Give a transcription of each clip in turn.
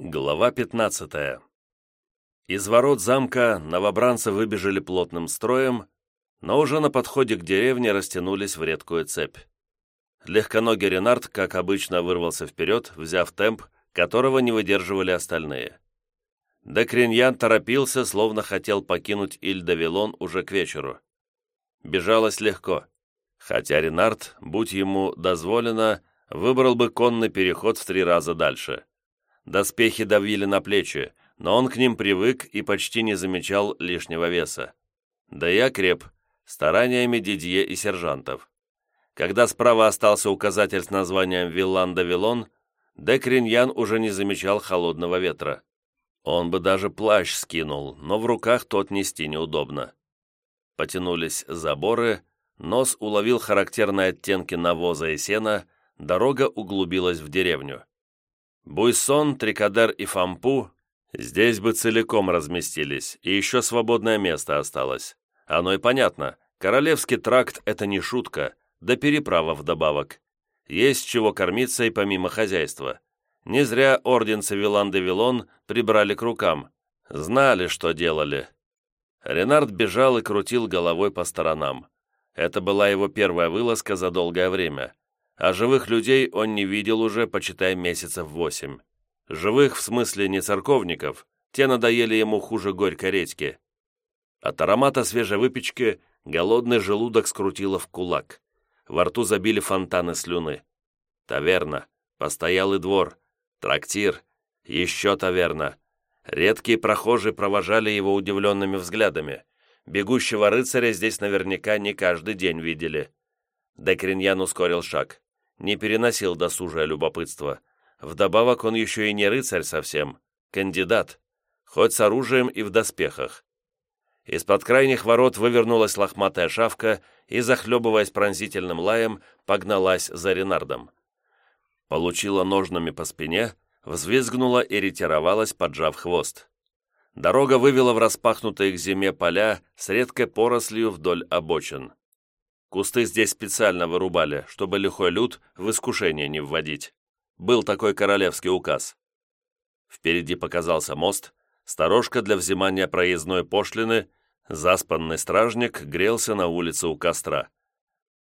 Глава 15 Из ворот замка новобранцы выбежали плотным строем, но уже на подходе к деревне растянулись в редкую цепь. Легконогий Ренард, как обычно, вырвался вперед, взяв темп, которого не выдерживали остальные. Декриньян торопился, словно хотел покинуть Иль-Давилон уже к вечеру. Бежалось легко, хотя Ренард, будь ему дозволено, выбрал бы конный переход в три раза дальше. Доспехи давили на плечи, но он к ним привык и почти не замечал лишнего веса. Да и окреп, стараниями Дидье и сержантов. Когда справа остался указатель с названием «Виллан-Давилон», Декриньян уже не замечал холодного ветра. Он бы даже плащ скинул, но в руках тот нести неудобно. Потянулись заборы, нос уловил характерные оттенки навоза и сена, дорога углубилась в деревню. Буйсон, Трикадер и Фампу здесь бы целиком разместились, и еще свободное место осталось. Оно и понятно, Королевский тракт – это не шутка, да переправа вдобавок. Есть чего кормиться и помимо хозяйства. Не зря орденцы Вилан-де-Вилон прибрали к рукам. Знали, что делали. Ренард бежал и крутил головой по сторонам. Это была его первая вылазка за долгое время а живых людей он не видел уже, почитай, месяцев восемь. Живых, в смысле, не церковников, те надоели ему хуже горькой редьки. От аромата свежей выпечки голодный желудок скрутило в кулак. Во рту забили фонтаны слюны. Таверна, постоялый двор, трактир, еще таверна. Редкие прохожие провожали его удивленными взглядами. Бегущего рыцаря здесь наверняка не каждый день видели. Декриньян ускорил шаг не переносил досужее любопытство. Вдобавок он еще и не рыцарь совсем, кандидат, хоть с оружием и в доспехах. Из-под крайних ворот вывернулась лохматая шавка и, захлебываясь пронзительным лаем, погналась за Ренардом. Получила ножнами по спине, взвизгнула и ретировалась, поджав хвост. Дорога вывела в распахнутые к зиме поля с редкой порослью вдоль обочин. Кусты здесь специально вырубали, чтобы лихой люд в искушение не вводить. Был такой королевский указ. Впереди показался мост, сторожка для взимания проездной пошлины, заспанный стражник грелся на улице у костра.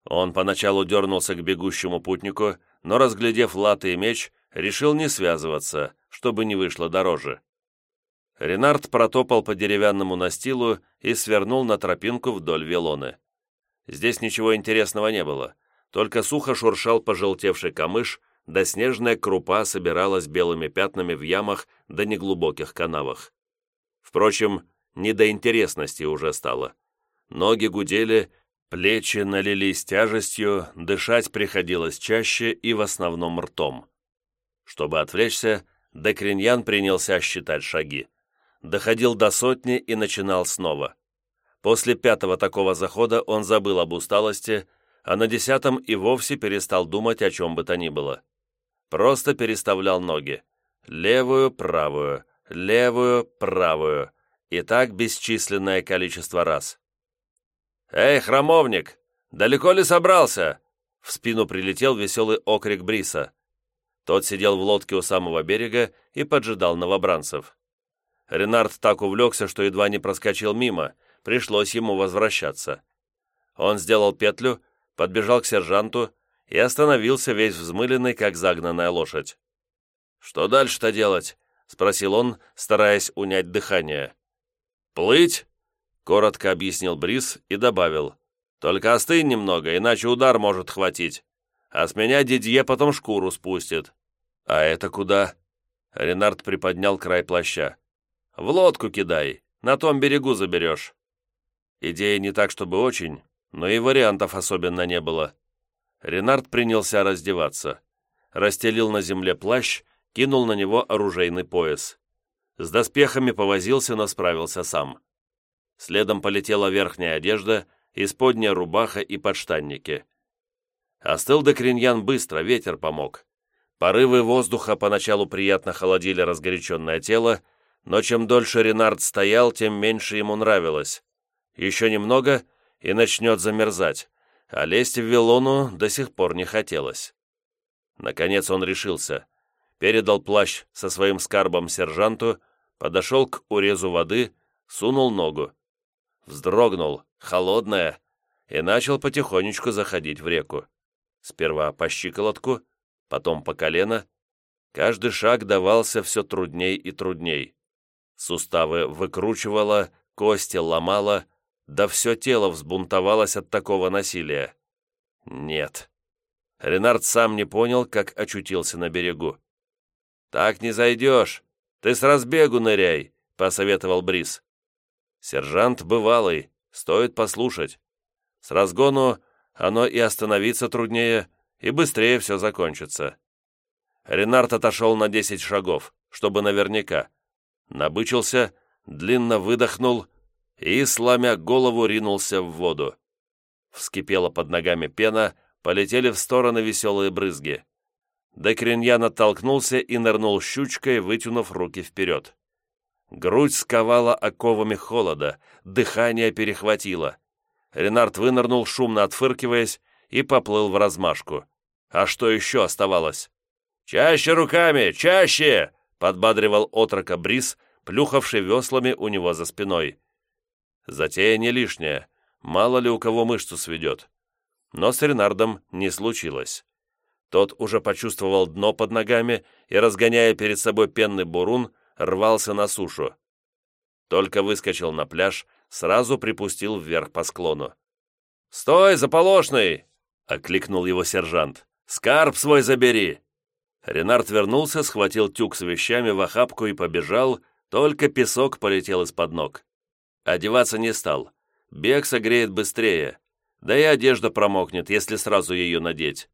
Он поначалу дернулся к бегущему путнику, но, разглядев латы и меч, решил не связываться, чтобы не вышло дороже. Ренард протопал по деревянному настилу и свернул на тропинку вдоль Велоны. Здесь ничего интересного не было, только сухо шуршал пожелтевший камыш, да снежная крупа собиралась белыми пятнами в ямах да неглубоких канавах. Впрочем, не до интересности уже стало. Ноги гудели, плечи налились тяжестью, дышать приходилось чаще и в основном ртом. Чтобы отвлечься, Декриньян принялся считать шаги. Доходил до сотни и начинал снова. После пятого такого захода он забыл об усталости, а на десятом и вовсе перестал думать о чем бы то ни было. Просто переставлял ноги. Левую, правую, левую, правую. И так бесчисленное количество раз. «Эй, храмовник! Далеко ли собрался?» В спину прилетел веселый окрик Бриса. Тот сидел в лодке у самого берега и поджидал новобранцев. Ренард так увлекся, что едва не проскочил мимо, пришлось ему возвращаться. Он сделал петлю, подбежал к сержанту и остановился весь взмыленный, как загнанная лошадь. «Что дальше-то делать?» — спросил он, стараясь унять дыхание. «Плыть?» — коротко объяснил Брис и добавил. «Только остынь немного, иначе удар может хватить. А с меня Дидье потом шкуру спустит». «А это куда?» Ренард приподнял край плаща. «В лодку кидай, на том берегу заберешь». Идея не так, чтобы очень, но и вариантов особенно не было. Ренард принялся раздеваться. Расстелил на земле плащ, кинул на него оружейный пояс. С доспехами повозился, но справился сам. Следом полетела верхняя одежда, исподняя рубаха и подштанники. Остыл Декриньян быстро, ветер помог. Порывы воздуха поначалу приятно холодили разгоряченное тело, но чем дольше Ренард стоял, тем меньше ему нравилось. Еще немного, и начнет замерзать, а лезть в Вилону до сих пор не хотелось. Наконец он решился. передал плащ со своим скарбом сержанту, подошел к урезу воды, сунул ногу. Вздрогнул, холодная, и начал потихонечку заходить в реку. Сперва по щиколотку, потом по колено. Каждый шаг давался все трудней и трудней. Суставы выкручивало, кости ломало, да все тело взбунтовалось от такого насилия. Нет. Ренард сам не понял, как очутился на берегу. «Так не зайдешь. Ты с разбегу ныряй», — посоветовал Брис. «Сержант бывалый, стоит послушать. С разгону оно и остановиться труднее, и быстрее все закончится». Ренард отошел на десять шагов, чтобы наверняка. Набычился, длинно выдохнул и, сломя голову, ринулся в воду. Вскипела под ногами пена, полетели в стороны веселые брызги. Декриньян оттолкнулся и нырнул щучкой, вытянув руки вперед. Грудь сковала оковами холода, дыхание перехватило. Ренард вынырнул, шумно отфыркиваясь, и поплыл в размашку. А что еще оставалось? «Чаще руками! Чаще!» — подбадривал отрока Брис, плюхавший веслами у него за спиной. Затея не лишняя, мало ли у кого мышцу сведет. Но с Ренардом не случилось. Тот уже почувствовал дно под ногами и, разгоняя перед собой пенный бурун, рвался на сушу. Только выскочил на пляж, сразу припустил вверх по склону. «Стой, заполошный!» — окликнул его сержант. «Скарб свой забери!» Ренард вернулся, схватил тюк с вещами в охапку и побежал, только песок полетел из-под ног. Одеваться не стал. Бег согреет быстрее. Да и одежда промокнет, если сразу ее надеть.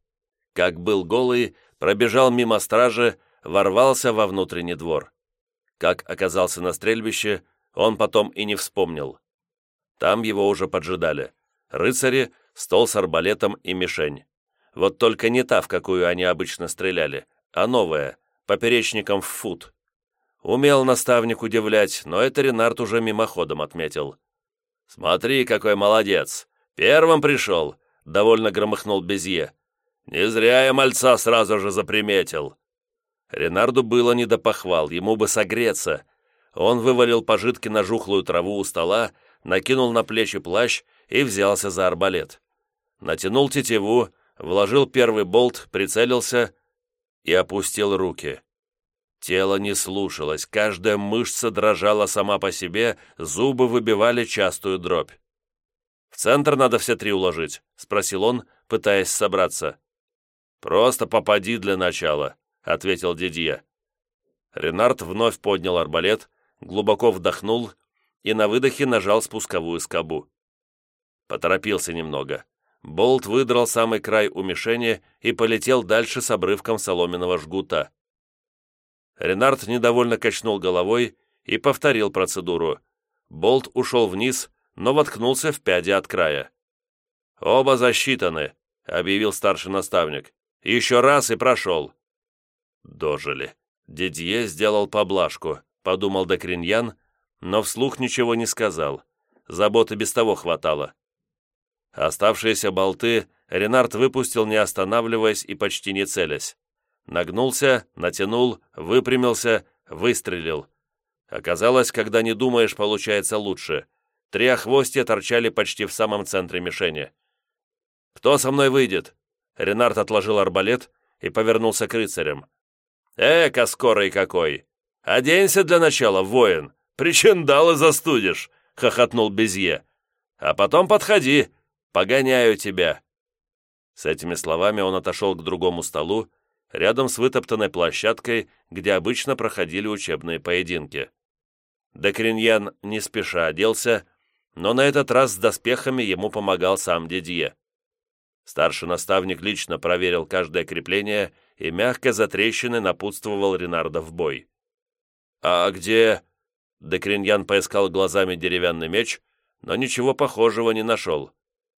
Как был голый, пробежал мимо стражи, ворвался во внутренний двор. Как оказался на стрельбище, он потом и не вспомнил. Там его уже поджидали. Рыцари, стол с арбалетом и мишень. Вот только не та, в какую они обычно стреляли, а новая, поперечником в фут. Умел наставник удивлять, но это Ренард уже мимоходом отметил. «Смотри, какой молодец! Первым пришел!» — довольно громыхнул Безье. «Не зря я мальца сразу же заприметил!» Ренарду было не до похвал, ему бы согреться. Он вывалил пожитки на жухлую траву у стола, накинул на плечи плащ и взялся за арбалет. Натянул тетиву, вложил первый болт, прицелился и опустил руки. Тело не слушалось, каждая мышца дрожала сама по себе, зубы выбивали частую дробь. «В центр надо все три уложить», — спросил он, пытаясь собраться. «Просто попади для начала», — ответил Дидье. Ренард вновь поднял арбалет, глубоко вдохнул и на выдохе нажал спусковую скобу. Поторопился немного. Болт выдрал самый край у мишени и полетел дальше с обрывком соломенного жгута. Ренард недовольно качнул головой и повторил процедуру. Болт ушел вниз, но воткнулся в пяди от края. «Оба засчитаны», — объявил старший наставник. «Еще раз и прошел». Дожили. Дидье сделал поблажку, подумал Докриньян, но вслух ничего не сказал. Заботы без того хватало. Оставшиеся болты Ренард выпустил, не останавливаясь и почти не целясь. Нагнулся, натянул, выпрямился, выстрелил. Оказалось, когда не думаешь, получается лучше. Три охвостья торчали почти в самом центре мишени. «Кто со мной выйдет?» Ренард отложил арбалет и повернулся к рыцарям. «Эка, скорый какой! Оденься для начала, воин! Причиндалы застудишь!» — хохотнул Безье. «А потом подходи, погоняю тебя!» С этими словами он отошел к другому столу, рядом с вытоптанной площадкой, где обычно проходили учебные поединки. Декриньян не спеша оделся, но на этот раз с доспехами ему помогал сам Дидье. Старший наставник лично проверил каждое крепление и мягко за трещины напутствовал Ренарда в бой. «А где...» Декриньян поискал глазами деревянный меч, но ничего похожего не нашел.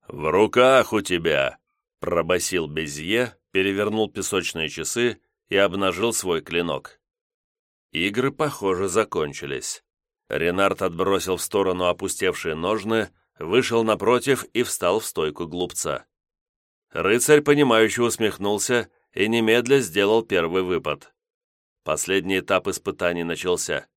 «В руках у тебя!» — пробасил Безье, перевернул песочные часы и обнажил свой клинок. Игры, похоже, закончились. Ренард отбросил в сторону опустевшие ножны, вышел напротив и встал в стойку глупца. Рыцарь, понимающе усмехнулся и немедля сделал первый выпад. Последний этап испытаний начался.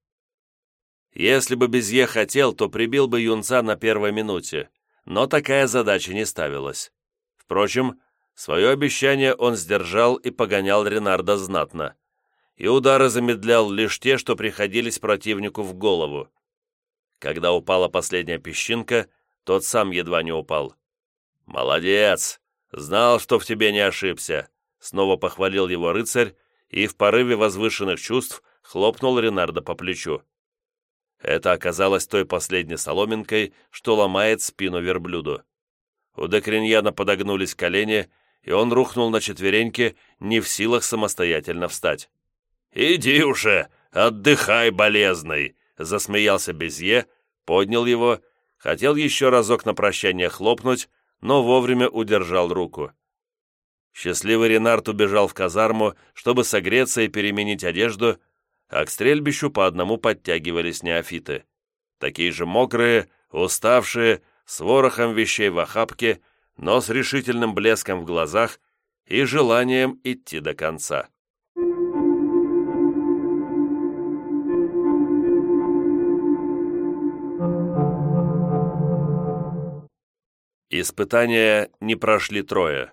Если бы Безье хотел, то прибил бы юнца на первой минуте, но такая задача не ставилась. Впрочем, свое обещание он сдержал и погонял Ренарда знатно. И удары замедлял лишь те, что приходились противнику в голову. Когда упала последняя песчинка, тот сам едва не упал. «Молодец! Знал, что в тебе не ошибся!» Снова похвалил его рыцарь и в порыве возвышенных чувств хлопнул Ренарда по плечу. Это оказалось той последней соломинкой, что ломает спину верблюду. У Декриньяна подогнулись колени, и он рухнул на четвереньки, не в силах самостоятельно встать. «Иди уже, отдыхай, болезный!» — засмеялся Безье, поднял его, хотел еще разок на прощание хлопнуть, но вовремя удержал руку. Счастливый Ренард убежал в казарму, чтобы согреться и переменить одежду, а к стрельбищу по одному подтягивались неофиты. Такие же мокрые, уставшие, с ворохом вещей в охапке, но с решительным блеском в глазах и желанием идти до конца. Испытания не прошли трое.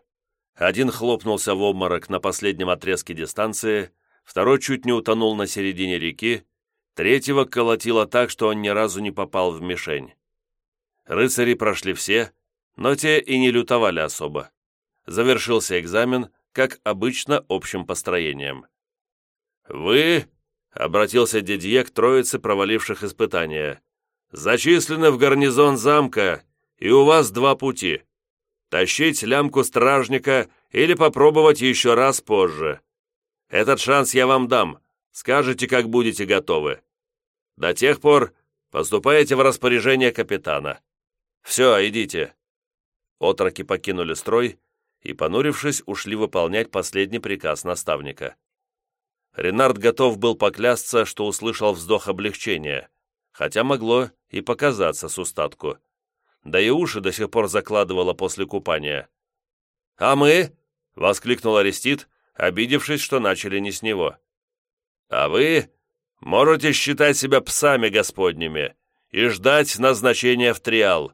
Один хлопнулся в обморок на последнем отрезке дистанции, второй чуть не утонул на середине реки, третьего колотило так, что он ни разу не попал в мишень. Рыцари прошли все, но те и не лютовали особо. Завершился экзамен, как обычно, общим построением. «Вы», — обратился Дидье к троице проваливших испытания, «зачислены в гарнизон замка, и у вас два пути. Тащить лямку стражника или попробовать еще раз позже. Этот шанс я вам дам. Скажете, как будете готовы. До тех пор поступаете в распоряжение капитана. Все, идите». Отроки покинули строй и, понурившись, ушли выполнять последний приказ наставника. Ренард готов был поклясться, что услышал вздох облегчения, хотя могло и показаться с устатку. Да и уши до сих пор закладывало после купания. «А мы?» — воскликнул Арестит, обидевшись, что начали не с него. «А вы можете считать себя псами господними и ждать назначения в триал.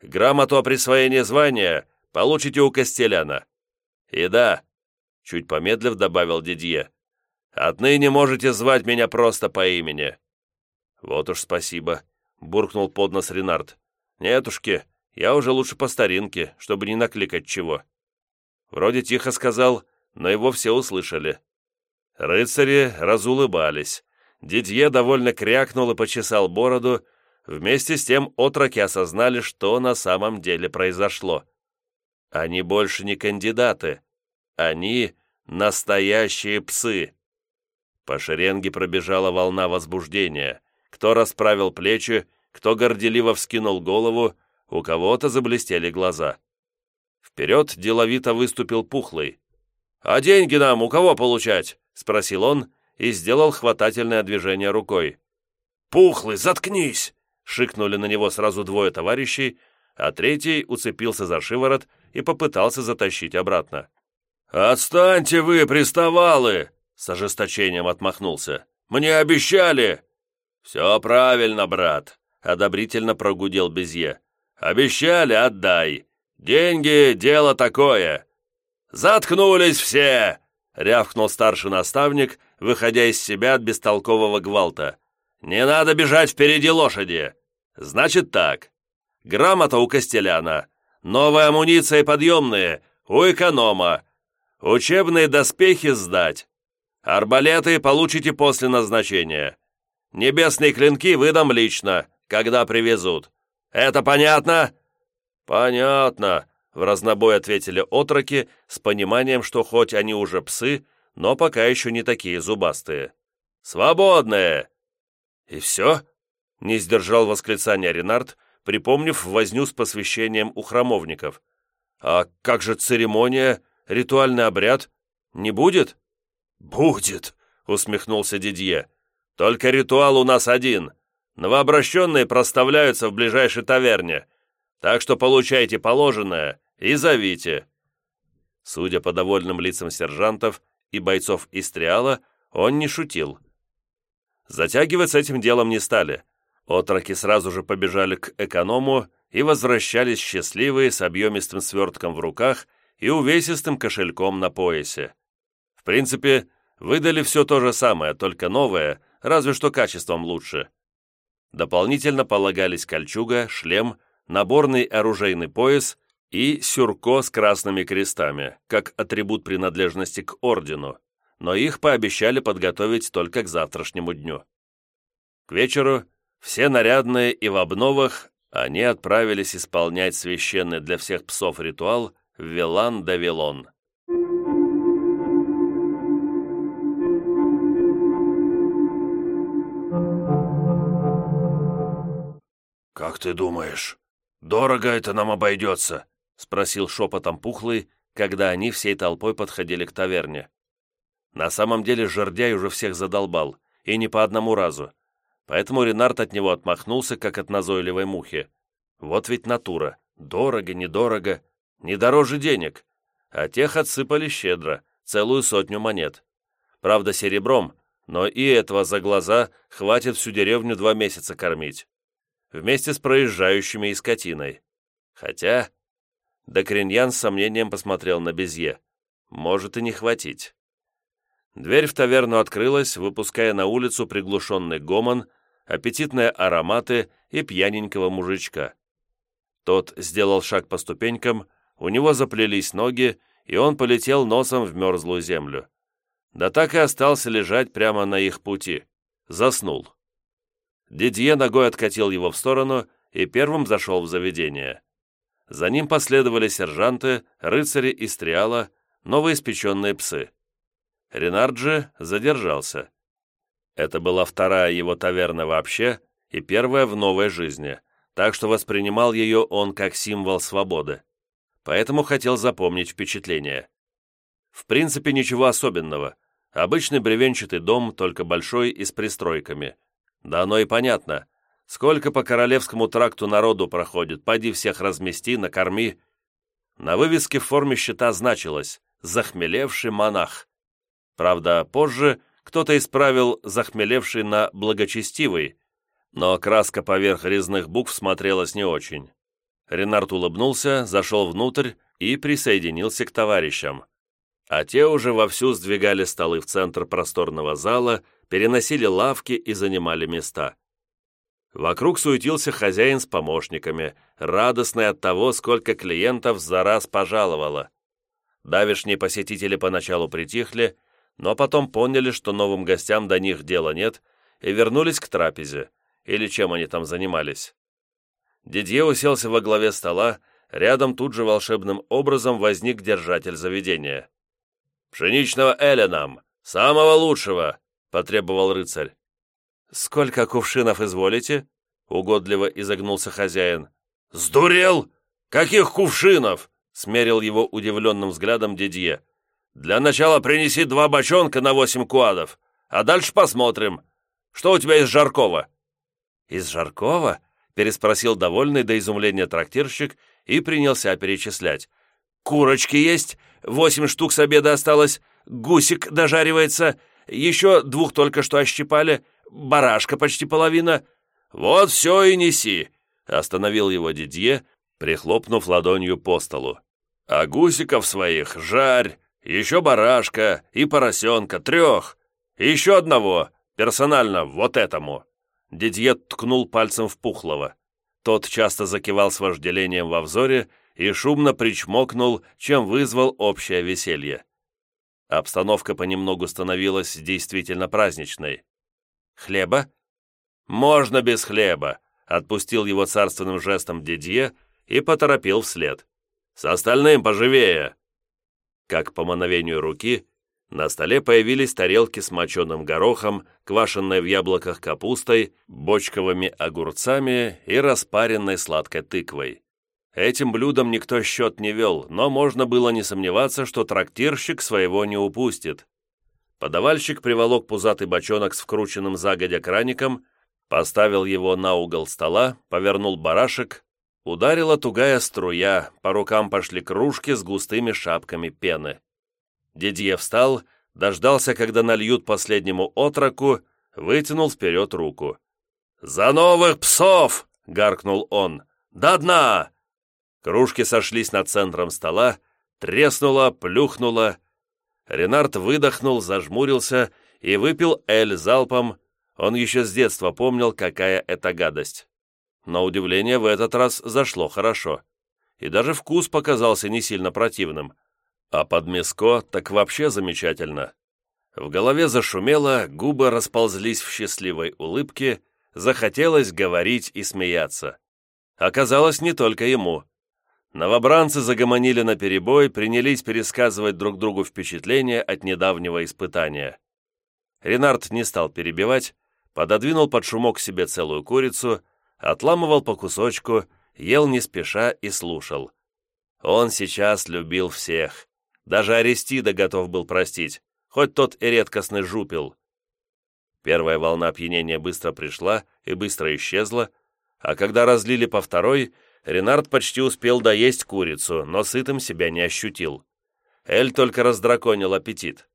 Грамоту о присвоении звания получите у Костеляна. И да, чуть помедлив добавил Дидье, отныне можете звать меня просто по имени». «Вот уж спасибо», — буркнул под нос Ренард. «Нетушки, я уже лучше по старинке, чтобы не накликать чего». Вроде тихо сказал, но его все услышали. Рыцари разулыбались. Дидье довольно крякнул и почесал бороду. Вместе с тем отроки осознали, что на самом деле произошло. Они больше не кандидаты. Они настоящие псы. По шеренге пробежала волна возбуждения. Кто расправил плечи, кто горделиво вскинул голову, у кого-то заблестели глаза. Вперед деловито выступил Пухлый. «А деньги нам у кого получать?» — спросил он и сделал хватательное движение рукой. «Пухлый, заткнись!» — шикнули на него сразу двое товарищей, а третий уцепился за шиворот и попытался затащить обратно. «Отстаньте вы, приставалы!» — с ожесточением отмахнулся. «Мне обещали!» «Все правильно, брат», — одобрительно прогудел Безье. «Обещали, отдай. Деньги — дело такое. «Заткнулись все!» — рявкнул старший наставник, выходя из себя от бестолкового гвалта. «Не надо бежать впереди лошади! Значит так. Грамота у Костеляна, новая амуниция и подъемные у эконома, учебные доспехи сдать, арбалеты получите после назначения, небесные клинки выдам лично, когда привезут. Это понятно?» «Понятно», в разнобой ответили отроки с пониманием, что хоть они уже псы, но пока еще не такие зубастые. «Свободные!» «И все?» — не сдержал восклицания Ренард, припомнив возню с посвящением у храмовников. «А как же церемония, ритуальный обряд? Не будет?» «Будет!» — усмехнулся Дидье. «Только ритуал у нас один. Новообращенные проставляются в ближайшей таверне, так что получайте положенное и зовите». Судя по довольным лицам сержантов и бойцов Истриала, он не шутил. Затягивать с этим делом не стали. Отроки сразу же побежали к эконому и возвращались счастливые с объемистым свертком в руках и увесистым кошельком на поясе. В принципе, выдали все то же самое, только новое, разве что качеством лучше. Дополнительно полагались кольчуга, шлем, наборный оружейный пояс и сюрко с красными крестами, как атрибут принадлежности к ордену, но их пообещали подготовить только к завтрашнему дню. К вечеру все нарядные и в обновах они отправились исполнять священный для всех псов ритуал в Вилан-да-Вилон. «Как ты думаешь, дорого это нам обойдется?» — спросил шепотом Пухлый, когда они всей толпой подходили к таверне. На самом деле жердяй уже всех задолбал, и не по одному разу. Поэтому Ренард от него отмахнулся, как от назойливой мухи. Вот ведь натура. Дорого, недорого. Не дороже денег. А тех отсыпали щедро, целую сотню монет. Правда, серебром, но и этого за глаза хватит всю деревню два месяца кормить вместе с проезжающими и скотиной. Хотя... Докриньян с сомнением посмотрел на Безье. Может и не хватить. Дверь в таверну открылась, выпуская на улицу приглушенный гомон, аппетитные ароматы и пьяненького мужичка. Тот сделал шаг по ступенькам, у него заплелись ноги, и он полетел носом в мерзлую землю. Да так и остался лежать прямо на их пути. Заснул. Дидье ногой откатил его в сторону и первым зашел в заведение. За ним последовали сержанты, рыцари и стриала, новоиспеченные псы. Ренард задержался. Это была вторая его таверна вообще и первая в новой жизни, так что воспринимал ее он как символ свободы. Поэтому хотел запомнить впечатление. В принципе, ничего особенного. Обычный бревенчатый дом, только большой и с пристройками – да оно и понятно. Сколько по Королевскому тракту народу проходит, пойди всех размести, накорми. На вывеске в форме щита значилось «Захмелевший монах». Правда, позже кто-то исправил «захмелевший» на «благочестивый», но краска поверх резных букв смотрелась не очень. Ренард улыбнулся, зашел внутрь и присоединился к товарищам. А те уже вовсю сдвигали столы в центр просторного зала, переносили лавки и занимали места. Вокруг суетился хозяин с помощниками, радостный от того, сколько клиентов за раз пожаловало. Давишние посетители поначалу притихли, но потом поняли, что новым гостям до них дела нет, и вернулись к трапезе, или чем они там занимались. Дидье уселся во главе стола, рядом тут же волшебным образом возник держатель заведения. «Пшеничного эля нам, самого лучшего!» — потребовал рыцарь. «Сколько кувшинов изволите?» — угодливо изогнулся хозяин. «Сдурел? Каких кувшинов?» — смерил его удивленным взглядом Дидье. «Для начала принеси два бочонка на восемь куадов, а дальше посмотрим. Что у тебя из Жаркова?» «Из Жаркова?» — переспросил довольный до изумления трактирщик и принялся перечислять. «Курочки есть, восемь штук с обеда осталось, гусик дожаривается, еще двух только что ощипали, барашка почти половина. Вот все и неси!» — остановил его Дидье, прихлопнув ладонью по столу. «А гусиков своих жарь, еще барашка и поросенка, трех, и еще одного, персонально вот этому». Дидье ткнул пальцем в Пухлого. Тот часто закивал с вожделением во взоре и шумно причмокнул, чем вызвал общее веселье. Обстановка понемногу становилась действительно праздничной. «Хлеба?» «Можно без хлеба», — отпустил его царственным жестом Дидье и поторопил вслед. «С остальным поживее!» Как по мановению руки, на столе появились тарелки с моченым горохом, квашенной в яблоках капустой, бочковыми огурцами и распаренной сладкой тыквой. Этим блюдом никто счет не вел, но можно было не сомневаться, что трактирщик своего не упустит. Подавальщик приволок пузатый бочонок с вкрученным загодя краником, поставил его на угол стола, повернул барашек, ударила тугая струя, по рукам пошли кружки с густыми шапками пены. Дидье встал, дождался, когда нальют последнему отроку, вытянул вперед руку. «За новых псов!» — гаркнул он. «До дна!» Кружки сошлись над центром стола, треснуло, плюхнуло. Ренард выдохнул, зажмурился и выпил эль залпом. Он еще с детства помнил, какая это гадость. На удивление, в этот раз зашло хорошо. И даже вкус показался не сильно противным. А под мяско так вообще замечательно. В голове зашумело, губы расползлись в счастливой улыбке, захотелось говорить и смеяться. Оказалось, не только ему. Новобранцы загомонили наперебой, принялись пересказывать друг другу впечатления от недавнего испытания. Ренард не стал перебивать, пододвинул под шумок себе целую курицу, отламывал по кусочку, ел не спеша и слушал. Он сейчас любил всех. Даже Аристида готов был простить, хоть тот и редкостный жупил. Первая волна опьянения быстро пришла и быстро исчезла, а когда разлили по второй, Ренард почти успел доесть курицу, но сытым себя не ощутил. Эль только раздраконил аппетит.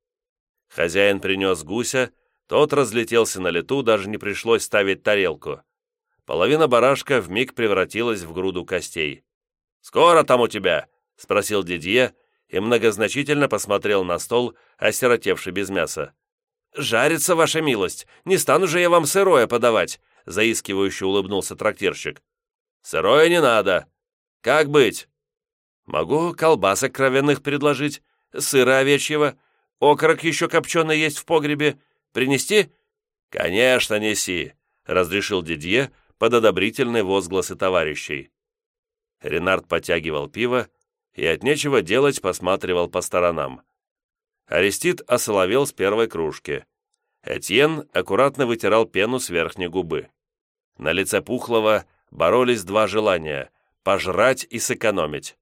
Хозяин принес гуся, тот разлетелся на лету, даже не пришлось ставить тарелку. Половина барашка вмиг превратилась в груду костей. «Скоро там у тебя?» — спросил Дидье и многозначительно посмотрел на стол, осиротевший без мяса. «Жарится, ваша милость! Не стану же я вам сырое подавать!» — заискивающе улыбнулся трактирщик. «Сырое не надо. Как быть?» «Могу колбасок кровяных предложить, сыра овечьего, окорок еще копченый есть в погребе. Принести?» «Конечно, неси», — разрешил Дидье под одобрительные возгласы товарищей. Ренард потягивал пиво и от нечего делать посматривал по сторонам. Арестит осоловел с первой кружки. Этьен аккуратно вытирал пену с верхней губы. На лице Пухлого боролись два желания — пожрать и сэкономить.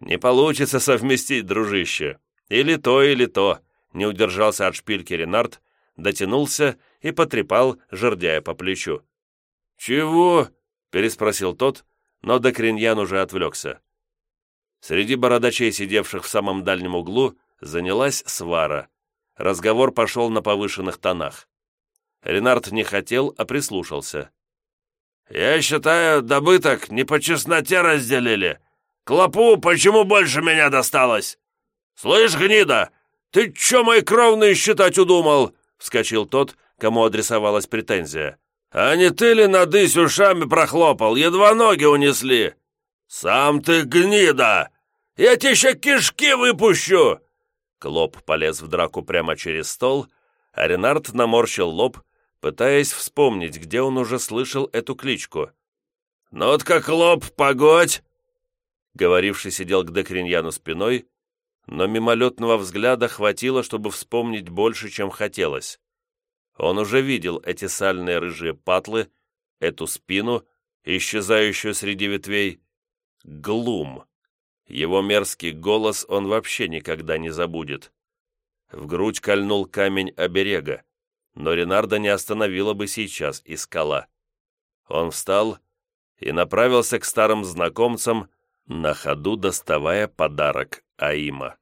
«Не получится совместить, дружище. Или то, или то», — не удержался от шпильки Ренард, дотянулся и потрепал, жердяя по плечу. «Чего?» — переспросил тот, но Докриньян уже отвлекся. Среди бородачей, сидевших в самом дальнем углу, занялась свара. Разговор пошел на повышенных тонах. Ренард не хотел, а прислушался. «Я считаю, добыток не по чесноте разделили. Клопу почему больше меня досталось?» «Слышь, гнида, ты чё мои кровные считать удумал?» — вскочил тот, кому адресовалась претензия. «А не ты ли надысь ушами прохлопал, едва ноги унесли?» «Сам ты гнида! Я тебе еще кишки выпущу!» Клоп полез в драку прямо через стол, а Ренард наморщил лоб, пытаясь вспомнить, где он уже слышал эту кличку. «Ну-тка, Клоп, погодь!» Говоривший сидел к Декриньяну спиной, но мимолетного взгляда хватило, чтобы вспомнить больше, чем хотелось. Он уже видел эти сальные рыжие патлы, эту спину, исчезающую среди ветвей. Глум. Его мерзкий голос он вообще никогда не забудет. В грудь кольнул камень оберега, но Ренарда не остановила бы сейчас и скала. Он встал и направился к старым знакомцам, на ходу доставая подарок Аима.